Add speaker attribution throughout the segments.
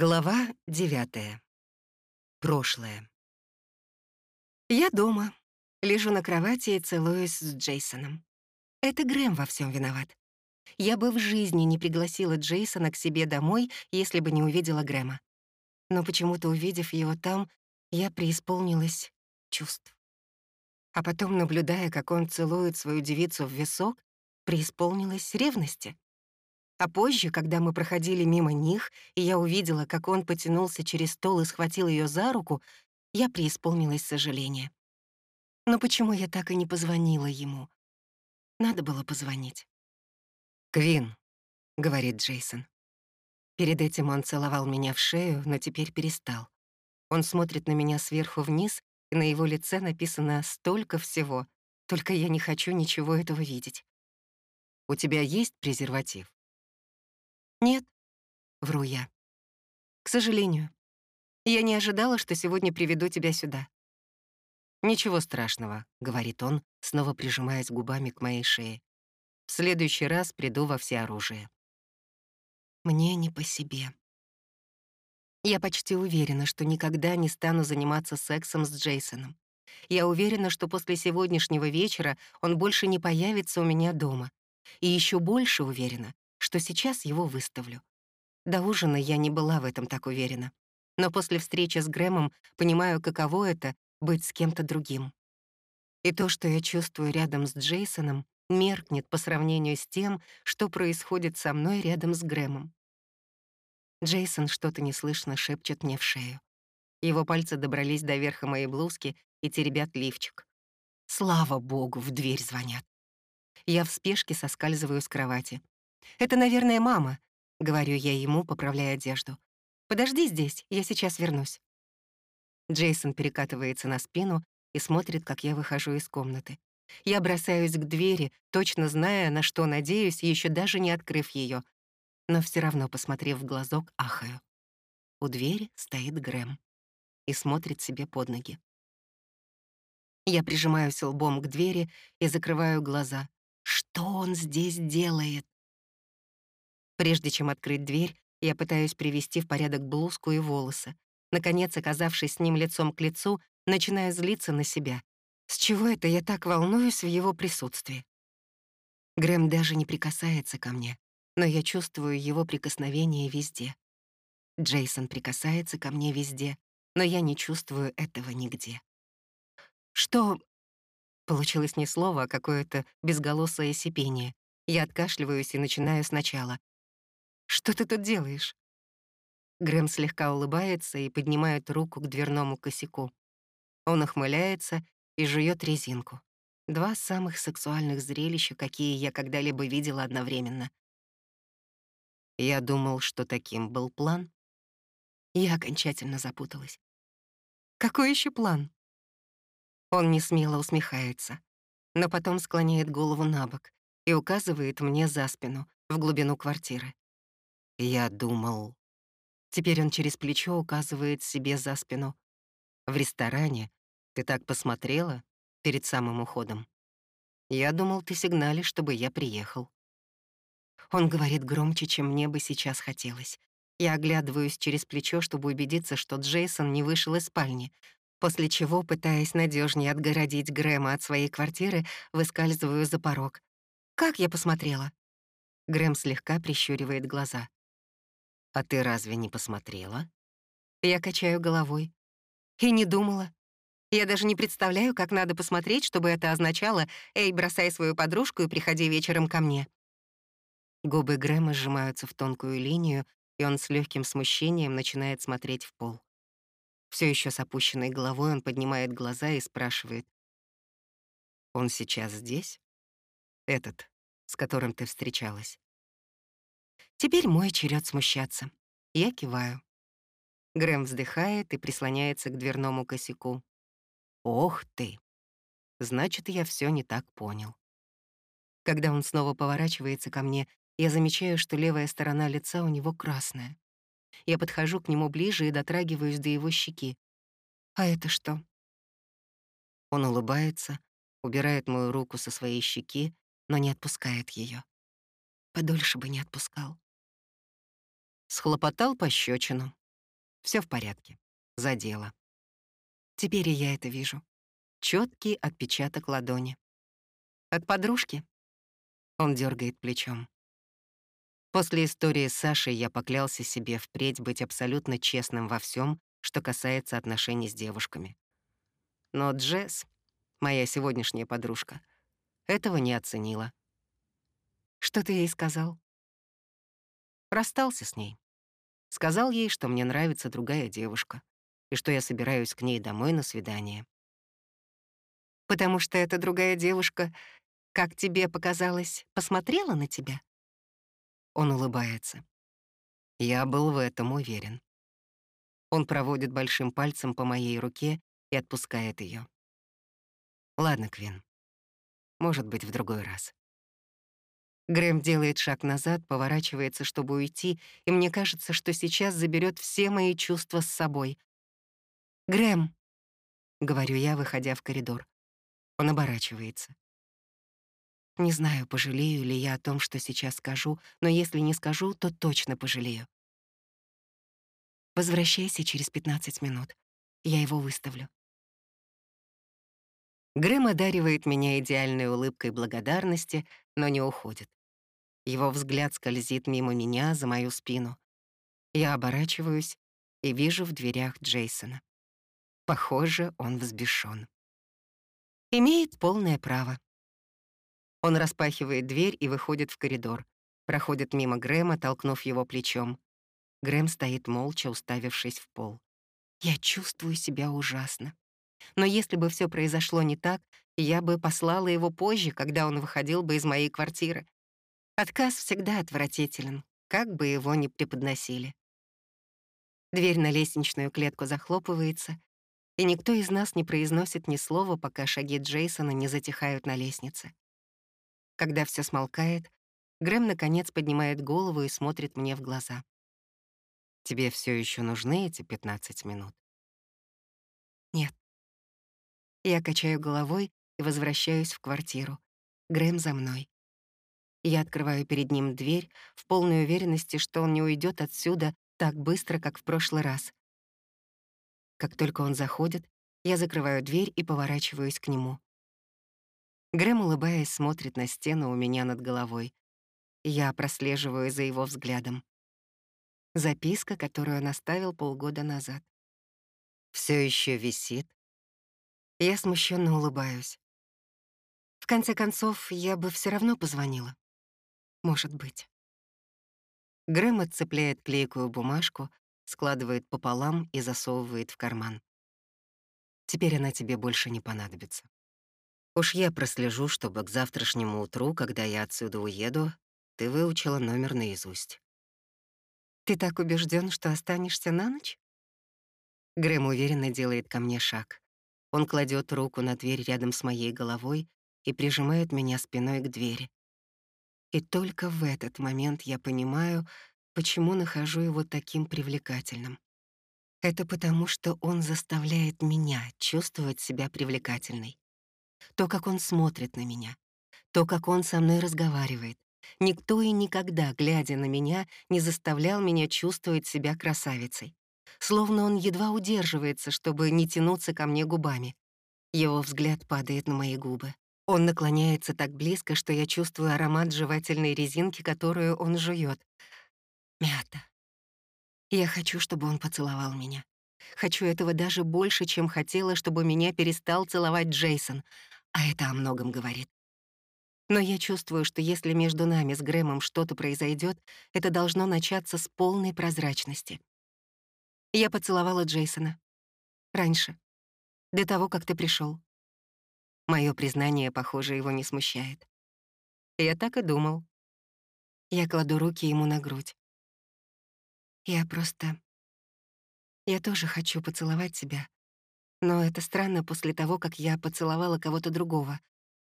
Speaker 1: Глава девятая. Прошлое. Я дома. Лежу на кровати и целуюсь с Джейсоном. Это Грэм во всем виноват. Я бы в жизни не пригласила Джейсона к себе домой, если бы не увидела Грэма. Но почему-то, увидев его там, я преисполнилась чувств. А потом, наблюдая, как он целует свою девицу в висок, преисполнилась ревности. А позже, когда мы проходили мимо них, и я увидела, как он потянулся через стол и схватил ее за руку, я преисполнилась сожаления. Но почему я так и не позвонила ему? Надо было позвонить. «Квин», — говорит Джейсон. Перед этим он целовал меня в шею, но теперь перестал. Он смотрит на меня сверху вниз, и на его лице написано столько всего, только я не хочу ничего этого видеть. «У тебя есть презерватив?» «Нет», — вру я. «К сожалению. Я не ожидала, что сегодня приведу тебя сюда». «Ничего страшного», — говорит он, снова прижимаясь губами к моей шее. «В следующий раз приду во всеоружие». Мне не по себе. Я почти уверена, что никогда не стану заниматься сексом с Джейсоном. Я уверена, что после сегодняшнего вечера он больше не появится у меня дома. И еще больше уверена, что сейчас его выставлю. До ужина я не была в этом так уверена. Но после встречи с Грэмом понимаю, каково это — быть с кем-то другим. И то, что я чувствую рядом с Джейсоном, меркнет по сравнению с тем, что происходит со мной рядом с Грэмом. Джейсон что-то неслышно шепчет мне в шею. Его пальцы добрались до верха моей блузки и теребят лифчик. Слава богу, в дверь звонят. Я в спешке соскальзываю с кровати. «Это, наверное, мама», — говорю я ему, поправляя одежду. «Подожди здесь, я сейчас вернусь». Джейсон перекатывается на спину и смотрит, как я выхожу из комнаты. Я бросаюсь к двери, точно зная, на что надеюсь, еще даже не открыв ее, но все равно, посмотрев в глазок, ахаю. У двери стоит Грэм и смотрит себе под ноги. Я прижимаюсь лбом к двери и закрываю глаза. Что он здесь делает? Прежде чем открыть дверь, я пытаюсь привести в порядок блузку и волосы. Наконец, оказавшись с ним лицом к лицу, начинаю злиться на себя. С чего это я так волнуюсь в его присутствии? Грэм даже не прикасается ко мне, но я чувствую его прикосновение везде. Джейсон прикасается ко мне везде, но я не чувствую этого нигде. Что... Получилось не слово, а какое-то безголосое сипение. Я откашливаюсь и начинаю сначала. Что ты тут делаешь?» Грэм слегка улыбается и поднимает руку к дверному косяку. Он охмыляется и жует резинку. Два самых сексуальных зрелища, какие я когда-либо видела одновременно. Я думал, что таким был план. Я окончательно запуталась. «Какой еще план?» Он несмело усмехается, но потом склоняет голову на бок и указывает мне за спину, в глубину квартиры. Я думал... Теперь он через плечо указывает себе за спину. В ресторане ты так посмотрела перед самым уходом. Я думал, ты сигналишь, чтобы я приехал. Он говорит громче, чем мне бы сейчас хотелось. Я оглядываюсь через плечо, чтобы убедиться, что Джейсон не вышел из спальни, после чего, пытаясь надежнее отгородить Грэма от своей квартиры, выскальзываю за порог. «Как я посмотрела?» Грэм слегка прищуривает глаза. «А ты разве не посмотрела?» Я качаю головой. И не думала. Я даже не представляю, как надо посмотреть, чтобы это означало «Эй, бросай свою подружку и приходи вечером ко мне». Губы Грэма сжимаются в тонкую линию, и он с легким смущением начинает смотреть в пол. Все еще с опущенной головой он поднимает глаза и спрашивает. «Он сейчас здесь? Этот, с которым ты встречалась?» Теперь мой черед смущаться. Я киваю. Грэм вздыхает и прислоняется к дверному косяку. «Ох ты! Значит, я все не так понял». Когда он снова поворачивается ко мне, я замечаю, что левая сторона лица у него красная. Я подхожу к нему ближе и дотрагиваюсь до его щеки. «А это что?» Он улыбается, убирает мою руку со своей щеки, но не отпускает ее. Подольше бы не отпускал. Схлопотал пощечину, Все в порядке. За дело. Теперь и я это вижу. Четкий отпечаток ладони. От подружки? Он дергает плечом. После истории с Сашей я поклялся себе впредь быть абсолютно честным во всем, что касается отношений с девушками. Но Джесс, моя сегодняшняя подружка, этого не оценила. Что ты ей сказал? Расстался с ней. Сказал ей, что мне нравится другая девушка и что я собираюсь к ней домой на свидание. Потому что эта другая девушка, как тебе показалось, посмотрела на тебя? Он улыбается. Я был в этом уверен. Он проводит большим пальцем по моей руке и отпускает ее. Ладно, Квин. Может быть, в другой раз. Грэм делает шаг назад, поворачивается, чтобы уйти, и мне кажется, что сейчас заберет все мои чувства с собой. «Грэм!» — говорю я, выходя в коридор. Он оборачивается. Не знаю, пожалею ли я о том, что сейчас скажу, но если не скажу, то точно пожалею. Возвращайся через 15 минут. Я его выставлю. Грэм одаривает меня идеальной улыбкой благодарности, но не уходит. Его взгляд скользит мимо меня за мою спину. Я оборачиваюсь и вижу в дверях Джейсона. Похоже, он взбешён. Имеет полное право. Он распахивает дверь и выходит в коридор. Проходит мимо Грэма, толкнув его плечом. Грэм стоит молча, уставившись в пол. Я чувствую себя ужасно. Но если бы все произошло не так, я бы послала его позже, когда он выходил бы из моей квартиры. Отказ всегда отвратителен, как бы его ни преподносили. Дверь на лестничную клетку захлопывается, и никто из нас не произносит ни слова, пока шаги Джейсона не затихают на лестнице. Когда все смолкает, Грэм наконец поднимает голову и смотрит мне в глаза. «Тебе все еще нужны эти 15 минут?» «Нет». Я качаю головой и возвращаюсь в квартиру. Грэм за мной. Я открываю перед ним дверь в полной уверенности, что он не уйдет отсюда так быстро, как в прошлый раз. Как только он заходит, я закрываю дверь и поворачиваюсь к нему. Грэм, улыбаясь, смотрит на стену у меня над головой. Я прослеживаю за его взглядом. Записка, которую он оставил полгода назад. Все еще висит. Я смущенно улыбаюсь. В конце концов, я бы все равно позвонила. Может быть. Грэм отцепляет клейкую бумажку, складывает пополам и засовывает в карман. Теперь она тебе больше не понадобится. Уж я прослежу, чтобы к завтрашнему утру, когда я отсюда уеду, ты выучила номер наизусть. Ты так убежден, что останешься на ночь? Грэм уверенно делает ко мне шаг. Он кладет руку на дверь рядом с моей головой и прижимает меня спиной к двери. И только в этот момент я понимаю, почему нахожу его таким привлекательным. Это потому, что он заставляет меня чувствовать себя привлекательной то, как он смотрит на меня, то, как он со мной разговаривает. Никто и никогда, глядя на меня, не заставлял меня чувствовать себя красавицей. Словно он едва удерживается, чтобы не тянуться ко мне губами. Его взгляд падает на мои губы. Он наклоняется так близко, что я чувствую аромат жевательной резинки, которую он жует. Мята. Я хочу, чтобы он поцеловал меня. Хочу этого даже больше, чем хотела, чтобы меня перестал целовать Джейсон, а это о многом говорит. Но я чувствую, что если между нами с Грэмом что-то произойдет, это должно начаться с полной прозрачности. Я поцеловала Джейсона. Раньше. До того, как ты пришел. Мое признание, похоже, его не смущает. Я так и думал. Я кладу руки ему на грудь. Я просто... Я тоже хочу поцеловать тебя, но это странно после того, как я поцеловала кого-то другого.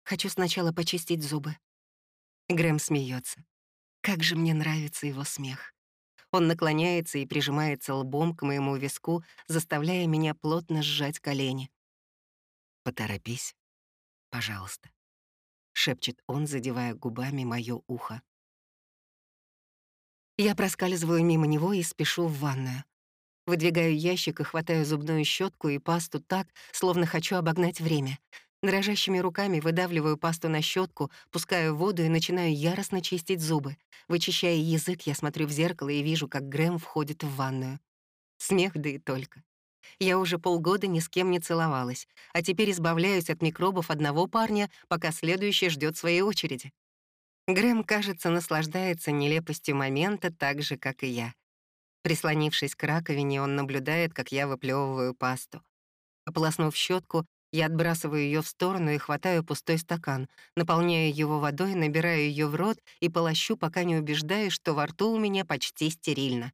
Speaker 1: Хочу сначала почистить зубы. Грэм смеется. Как же мне нравится его смех. Он наклоняется и прижимается лбом к моему виску, заставляя меня плотно сжать колени. «Поторопись, пожалуйста», — шепчет он, задевая губами моё ухо. Я проскальзываю мимо него и спешу в ванную. Выдвигаю ящик и хватаю зубную щетку и пасту так, словно хочу обогнать время. Дрожащими руками выдавливаю пасту на щетку, пускаю воду и начинаю яростно чистить зубы. Вычищая язык, я смотрю в зеркало и вижу, как Грэм входит в ванную. Смех, да и только. Я уже полгода ни с кем не целовалась, а теперь избавляюсь от микробов одного парня, пока следующий ждет своей очереди. Грэм, кажется, наслаждается нелепостью момента так же, как и я. Прислонившись к раковине, он наблюдает, как я выплевываю пасту. Ополоснув щетку, я отбрасываю ее в сторону и хватаю пустой стакан, наполняю его водой, набираю ее в рот и полощу, пока не убеждаюсь, что во рту у меня почти стерильно.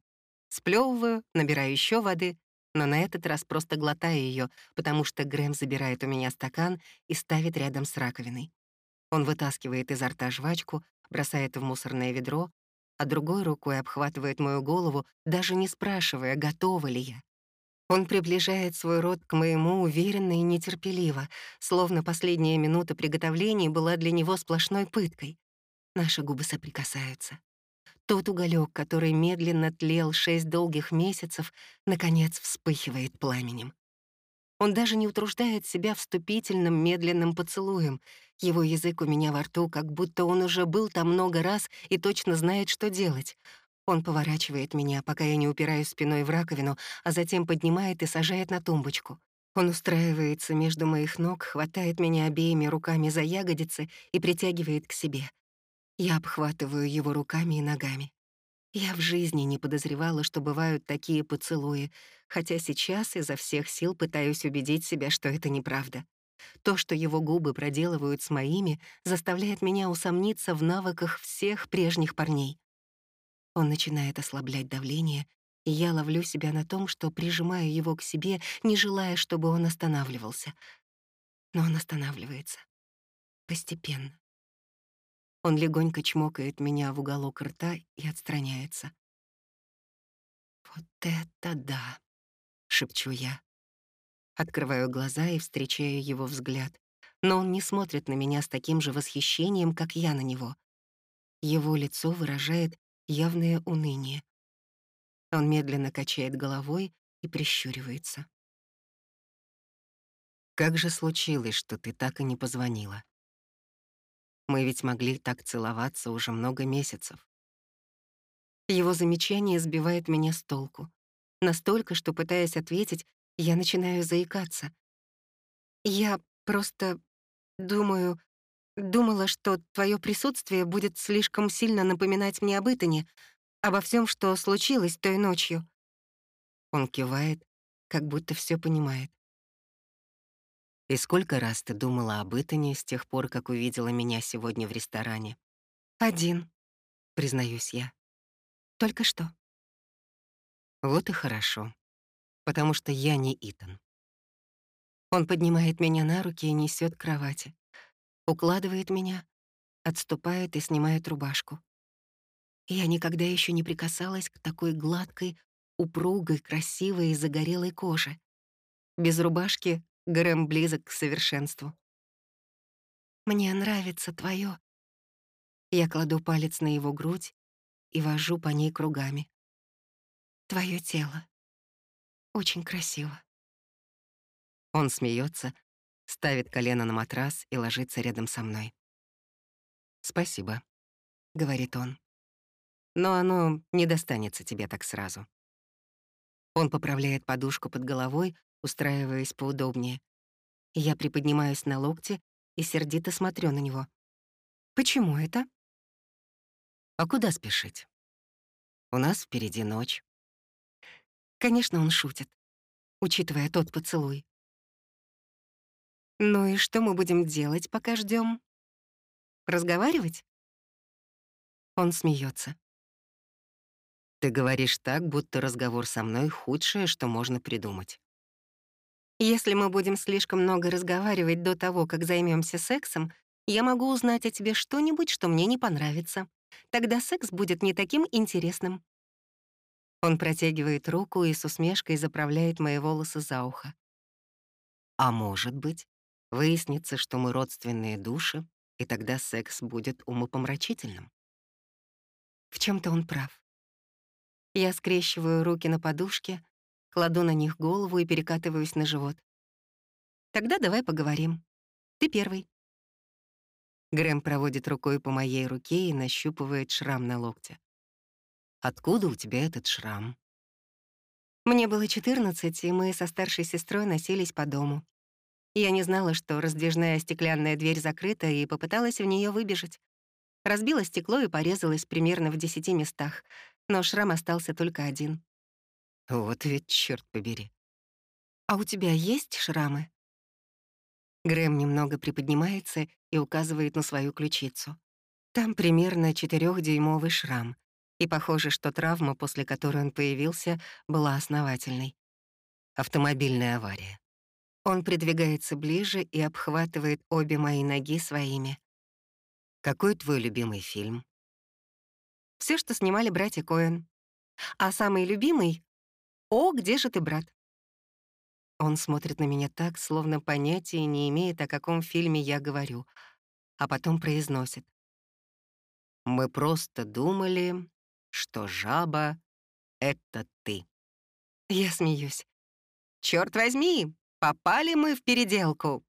Speaker 1: Сплевываю, набираю еще воды, но на этот раз просто глотаю ее, потому что Грэм забирает у меня стакан и ставит рядом с раковиной. Он вытаскивает изо рта жвачку, бросает в мусорное ведро, а другой рукой обхватывает мою голову, даже не спрашивая, готова ли я. Он приближает свой рот к моему уверенно и нетерпеливо, словно последняя минута приготовления была для него сплошной пыткой. Наши губы соприкасаются. Тот уголек, который медленно тлел шесть долгих месяцев, наконец вспыхивает пламенем. Он даже не утруждает себя вступительным медленным поцелуем. Его язык у меня во рту, как будто он уже был там много раз и точно знает, что делать. Он поворачивает меня, пока я не упираюсь спиной в раковину, а затем поднимает и сажает на тумбочку. Он устраивается между моих ног, хватает меня обеими руками за ягодицы и притягивает к себе. Я обхватываю его руками и ногами. Я в жизни не подозревала, что бывают такие поцелуи, хотя сейчас изо всех сил пытаюсь убедить себя, что это неправда. То, что его губы проделывают с моими, заставляет меня усомниться в навыках всех прежних парней. Он начинает ослаблять давление, и я ловлю себя на том, что прижимаю его к себе, не желая, чтобы он останавливался. Но он останавливается. Постепенно. Он легонько чмокает меня в уголок рта и отстраняется. «Вот это да!» — шепчу я. Открываю глаза и встречаю его взгляд, но он не смотрит на меня с таким же восхищением, как я на него. Его лицо выражает явное уныние. Он медленно качает головой и прищуривается. «Как же случилось, что ты так и не позвонила?» Мы ведь могли так целоваться уже много месяцев. Его замечание сбивает меня с толку. Настолько, что, пытаясь ответить, я начинаю заикаться. Я просто думаю, думала, что твое присутствие будет слишком сильно напоминать мне об Итане, обо всем, что случилось той ночью. Он кивает, как будто все понимает. И сколько раз ты думала об Итане с тех пор, как увидела меня сегодня в ресторане? Один, признаюсь я. Только что. Вот и хорошо, потому что я не Итан. Он поднимает меня на руки и несет к кровати. Укладывает меня, отступает и снимает рубашку. Я никогда еще не прикасалась к такой гладкой, упругой, красивой и загорелой коже. Без рубашки Грэм близок к совершенству. «Мне нравится твое. Я кладу палец на его грудь и вожу по ней кругами. Твое тело. Очень красиво. Он смеется, ставит колено на матрас и ложится рядом со мной. «Спасибо», — говорит он. «Но оно не достанется тебе так сразу». Он поправляет подушку под головой, устраиваясь поудобнее. Я приподнимаюсь на локте и сердито смотрю на него. «Почему это?» «А куда спешить? У нас впереди ночь». Конечно, он шутит, учитывая тот поцелуй. «Ну и что мы будем делать, пока ждем? Разговаривать?» Он смеется. «Ты говоришь так, будто разговор со мной — худшее, что можно придумать. Если мы будем слишком много разговаривать до того, как займемся сексом, я могу узнать о тебе что-нибудь, что мне не понравится. Тогда секс будет не таким интересным. Он протягивает руку и с усмешкой заправляет мои волосы за ухо. А может быть, выяснится, что мы родственные души, и тогда секс будет умопомрачительным. В чем то он прав. Я скрещиваю руки на подушке, кладу на них голову и перекатываюсь на живот. Тогда давай поговорим. Ты первый. Грэм проводит рукой по моей руке и нащупывает шрам на локте. «Откуда у тебя этот шрам?» Мне было 14, и мы со старшей сестрой носились по дому. Я не знала, что раздвижная стеклянная дверь закрыта, и попыталась в нее выбежать. Разбила стекло и порезалась примерно в десяти местах, но шрам остался только один. Вот ведь, черт побери. «А у тебя есть шрамы?» Грэм немного приподнимается и указывает на свою ключицу. Там примерно четырехдюймовый шрам, и похоже, что травма, после которой он появился, была основательной. Автомобильная авария. Он придвигается ближе и обхватывает обе мои ноги своими. «Какой твой любимый фильм?» Все, что снимали братья Коэн. А самый любимый — «О, где же ты, брат?» Он смотрит на меня так, словно понятия не имеет, о каком фильме я говорю, а потом произносит. «Мы просто думали, что жаба — это ты». Я смеюсь. «Чёрт возьми, попали мы в переделку!»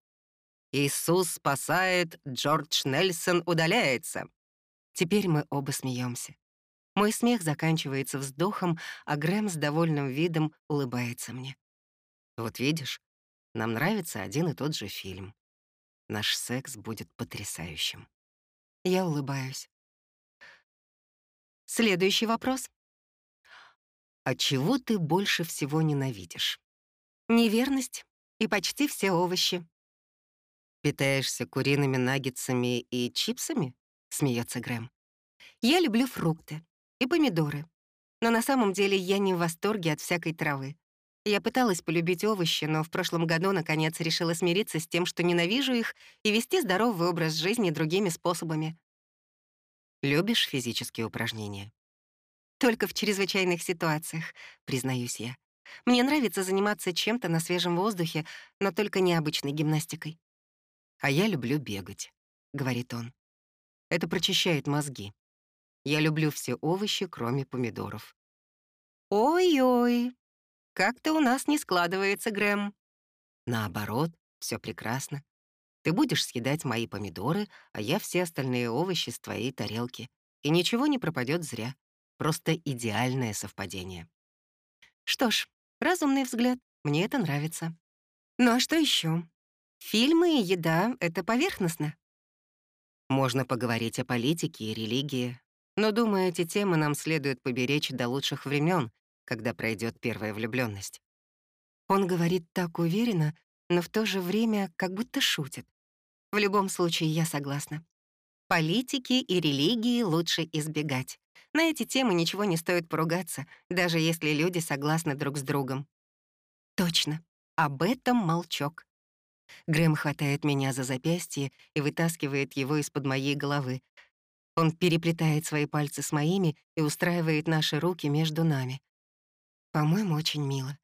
Speaker 1: «Иисус спасает, Джордж Нельсон удаляется». Теперь мы оба смеемся. Мой смех заканчивается вздохом, а Грэм с довольным видом улыбается мне. Вот видишь, нам нравится один и тот же фильм. Наш секс будет потрясающим. Я улыбаюсь. Следующий вопрос. А чего ты больше всего ненавидишь? Неверность и почти все овощи. Питаешься куриными наггетсами и чипсами? Смеется Грэм. Я люблю фрукты и помидоры. Но на самом деле я не в восторге от всякой травы. Я пыталась полюбить овощи, но в прошлом году, наконец, решила смириться с тем, что ненавижу их, и вести здоровый образ жизни другими способами. Любишь физические упражнения? Только в чрезвычайных ситуациях, признаюсь я. Мне нравится заниматься чем-то на свежем воздухе, но только необычной гимнастикой. «А я люблю бегать», — говорит он. «Это прочищает мозги. Я люблю все овощи, кроме помидоров». «Ой-ой», как-то у нас не складывается, Грэм. Наоборот, все прекрасно. Ты будешь съедать мои помидоры, а я все остальные овощи с твоей тарелки. И ничего не пропадет зря. Просто идеальное совпадение. Что ж, разумный взгляд. Мне это нравится. Ну а что еще? Фильмы и еда — это поверхностно. Можно поговорить о политике и религии, но, думаю, эти темы нам следует поберечь до лучших времен, когда пройдет первая влюбленность. Он говорит так уверенно, но в то же время как будто шутит. В любом случае, я согласна. Политики и религии лучше избегать. На эти темы ничего не стоит поругаться, даже если люди согласны друг с другом. Точно, об этом молчок. Грэм хватает меня за запястье и вытаскивает его из-под моей головы. Он переплетает свои пальцы с моими и устраивает наши руки между нами. По-моему, очень мило.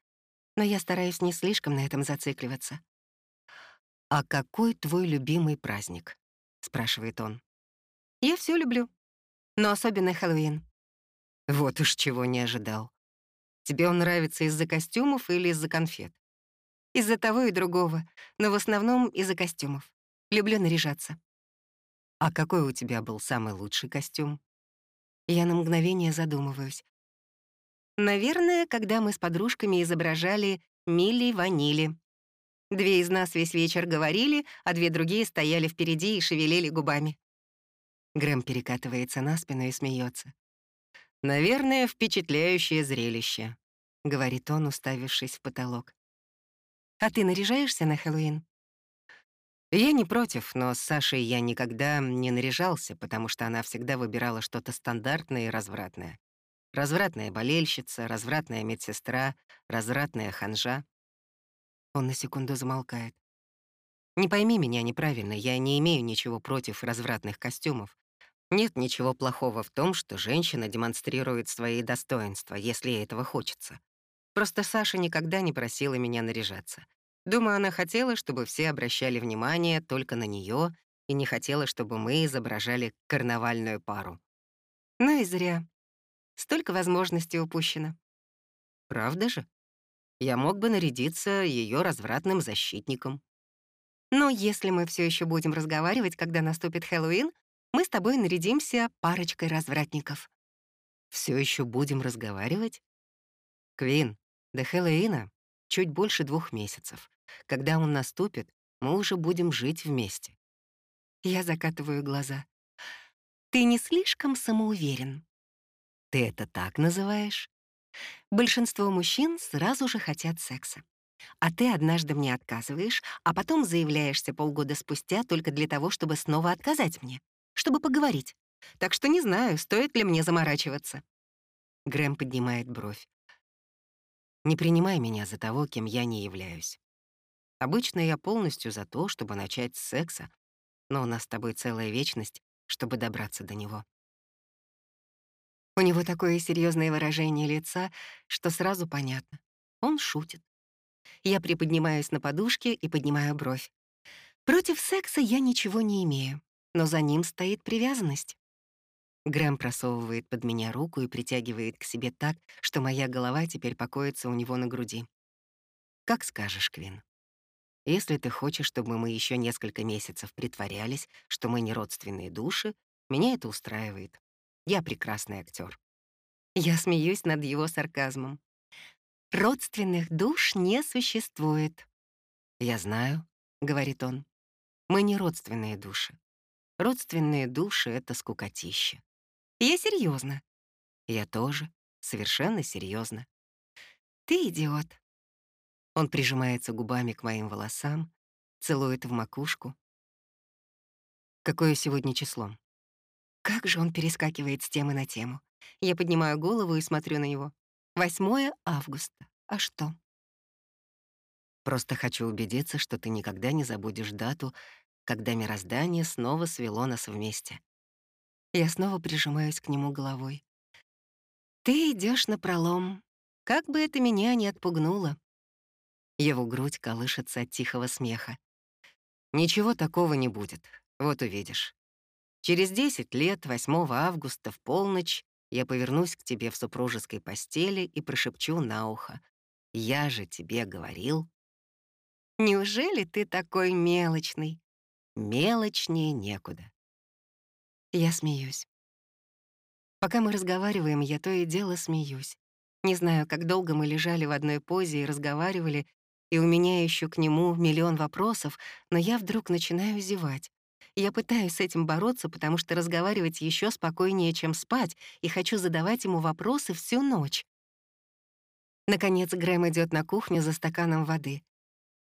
Speaker 1: Но я стараюсь не слишком на этом зацикливаться. «А какой твой любимый праздник?» — спрашивает он. «Я все люблю, но особенно Хэллоуин». Вот уж чего не ожидал. Тебе он нравится из-за костюмов или из-за конфет? Из-за того и другого, но в основном из-за костюмов. Люблю наряжаться. А какой у тебя был самый лучший костюм? Я на мгновение задумываюсь. Наверное, когда мы с подружками изображали Милли-Ванили. Две из нас весь вечер говорили, а две другие стояли впереди и шевелили губами. Грэм перекатывается на спину и смеется. «Наверное, впечатляющее зрелище», — говорит он, уставившись в потолок. «А ты наряжаешься на Хэллоуин?» Я не против, но с Сашей я никогда не наряжался, потому что она всегда выбирала что-то стандартное и развратное. Развратная болельщица, развратная медсестра, развратная ханжа. Он на секунду замолкает. Не пойми меня неправильно, я не имею ничего против развратных костюмов. Нет ничего плохого в том, что женщина демонстрирует свои достоинства, если ей этого хочется. Просто Саша никогда не просила меня наряжаться. Думаю, она хотела, чтобы все обращали внимание только на нее и не хотела, чтобы мы изображали карнавальную пару. Ну и зря. Столько возможностей упущено. Правда же?
Speaker 2: Я мог бы нарядиться ее развратным защитником.
Speaker 1: Но если мы все еще будем разговаривать, когда наступит Хэллоуин, мы с тобой нарядимся парочкой развратников.
Speaker 2: Все еще будем разговаривать? Квин, до Хэллоуина чуть больше двух месяцев. Когда он наступит, мы уже будем жить вместе.
Speaker 1: Я закатываю глаза. Ты не слишком самоуверен.
Speaker 2: Ты это так называешь?
Speaker 1: Большинство мужчин сразу же хотят секса. А ты однажды мне отказываешь, а потом заявляешься полгода спустя только для того, чтобы снова отказать мне, чтобы поговорить. Так что не знаю, стоит ли мне заморачиваться.
Speaker 2: Грэм поднимает бровь. Не принимай меня за того, кем я не являюсь. Обычно я полностью за то, чтобы начать с секса, но у нас с тобой целая вечность, чтобы добраться до него.
Speaker 1: У него такое серьезное выражение лица, что сразу понятно. Он шутит. Я приподнимаюсь на подушке и поднимаю бровь. Против секса я ничего не имею, но за ним стоит привязанность.
Speaker 2: Грэм просовывает под меня руку и притягивает к себе так, что моя голова теперь покоится у него на груди. «Как скажешь, Квин. Если ты хочешь, чтобы мы еще несколько месяцев притворялись, что мы не родственные души, меня это устраивает. Я прекрасный актер.
Speaker 1: Я смеюсь над его сарказмом. «Родственных душ не существует».
Speaker 2: «Я знаю», — говорит он. «Мы не родственные души. Родственные души — это скукотища.
Speaker 1: Я серьезно.
Speaker 2: Я тоже. Совершенно серьезно.
Speaker 1: Ты идиот.
Speaker 2: Он прижимается губами к моим волосам, целует в макушку. Какое сегодня число?
Speaker 1: Как же он перескакивает с темы на тему. Я поднимаю голову и смотрю на него. 8 августа. А что?
Speaker 2: Просто хочу убедиться, что ты никогда не забудешь дату, когда мироздание снова свело нас вместе.
Speaker 1: Я снова прижимаюсь к нему головой. «Ты идешь на пролом. Как бы это меня не отпугнуло».
Speaker 2: Его грудь колышется от тихого смеха. «Ничего такого не будет, вот увидишь. Через 10 лет, 8 августа, в полночь, я повернусь к тебе в супружеской постели и прошепчу на ухо. Я же тебе говорил».
Speaker 1: «Неужели ты такой мелочный?»
Speaker 2: «Мелочнее некуда.
Speaker 1: Я смеюсь. Пока мы разговариваем, я то и дело смеюсь. Не знаю, как долго мы лежали в одной позе и разговаривали, и у меня еще к нему миллион вопросов, но я вдруг начинаю зевать. Я пытаюсь с этим бороться, потому что разговаривать еще спокойнее, чем спать, и хочу задавать ему вопросы всю ночь. Наконец Грэм идет на кухню за стаканом воды.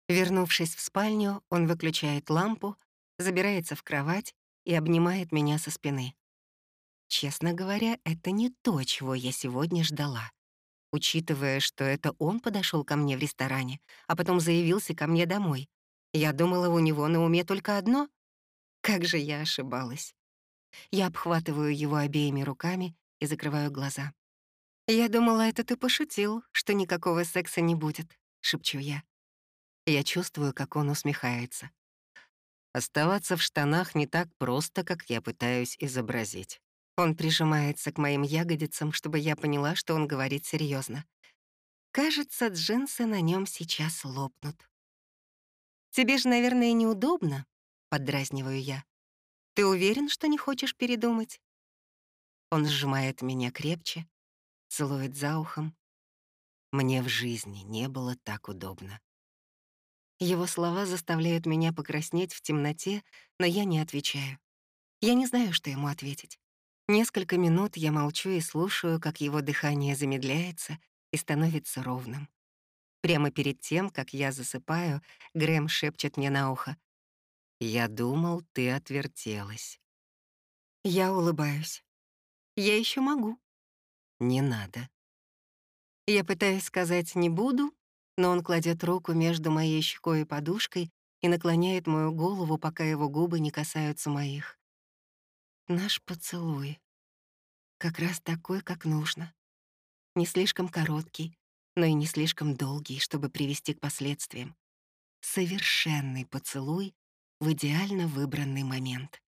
Speaker 1: Вернувшись в спальню, он выключает лампу, забирается в кровать и обнимает меня со спины. Честно говоря, это не то, чего я сегодня ждала. Учитывая, что это он подошел ко мне в ресторане, а потом заявился ко мне домой. Я думала, у него на уме только одно. Как же я ошибалась. Я обхватываю его обеими руками и закрываю глаза. «Я думала, это ты пошутил, что никакого секса не будет», — шепчу я. Я чувствую, как он усмехается.
Speaker 2: Оставаться в штанах не так просто, как я пытаюсь изобразить.
Speaker 1: Он прижимается к моим ягодицам, чтобы я поняла, что он говорит серьезно. Кажется, джинсы на нем сейчас лопнут. «Тебе же, наверное, неудобно», — поддразниваю я. «Ты уверен, что не хочешь передумать?» Он сжимает меня крепче, целует за ухом.
Speaker 2: Мне в жизни не было так удобно.
Speaker 1: Его слова заставляют меня покраснеть в темноте, но я не отвечаю. Я не знаю, что ему ответить. Несколько минут я молчу и слушаю, как его дыхание замедляется и становится ровным. Прямо перед тем, как я засыпаю, Грэм шепчет мне на ухо.
Speaker 2: «Я думал, ты отвертелась».
Speaker 1: Я улыбаюсь. Я еще могу.
Speaker 2: Не надо.
Speaker 1: Я пытаюсь сказать «не буду», но он кладет руку между моей щекой и подушкой и наклоняет мою голову, пока его губы не касаются моих. Наш поцелуй. Как раз такой, как нужно. Не слишком короткий, но и не слишком долгий, чтобы привести к последствиям. Совершенный поцелуй в идеально выбранный момент.